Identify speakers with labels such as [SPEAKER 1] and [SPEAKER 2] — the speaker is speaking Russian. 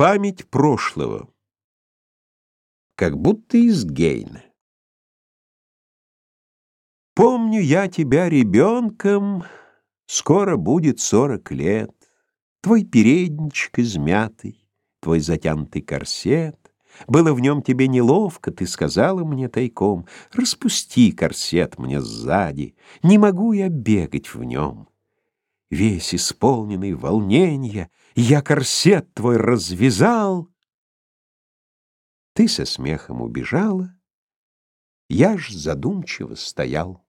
[SPEAKER 1] Память прошлого. Как будто из Гейна. Помню я тебя ребенком, Скоро будет сорок лет. Твой передничек измятый, Твой затянутый корсет. Было в нем тебе неловко, Ты сказала мне тайком, Распусти корсет мне сзади, Не могу я бегать в нем. Весь исполненный волнения, Я корсет твой развязал. Ты со смехом убежала, Я ж задумчиво стоял.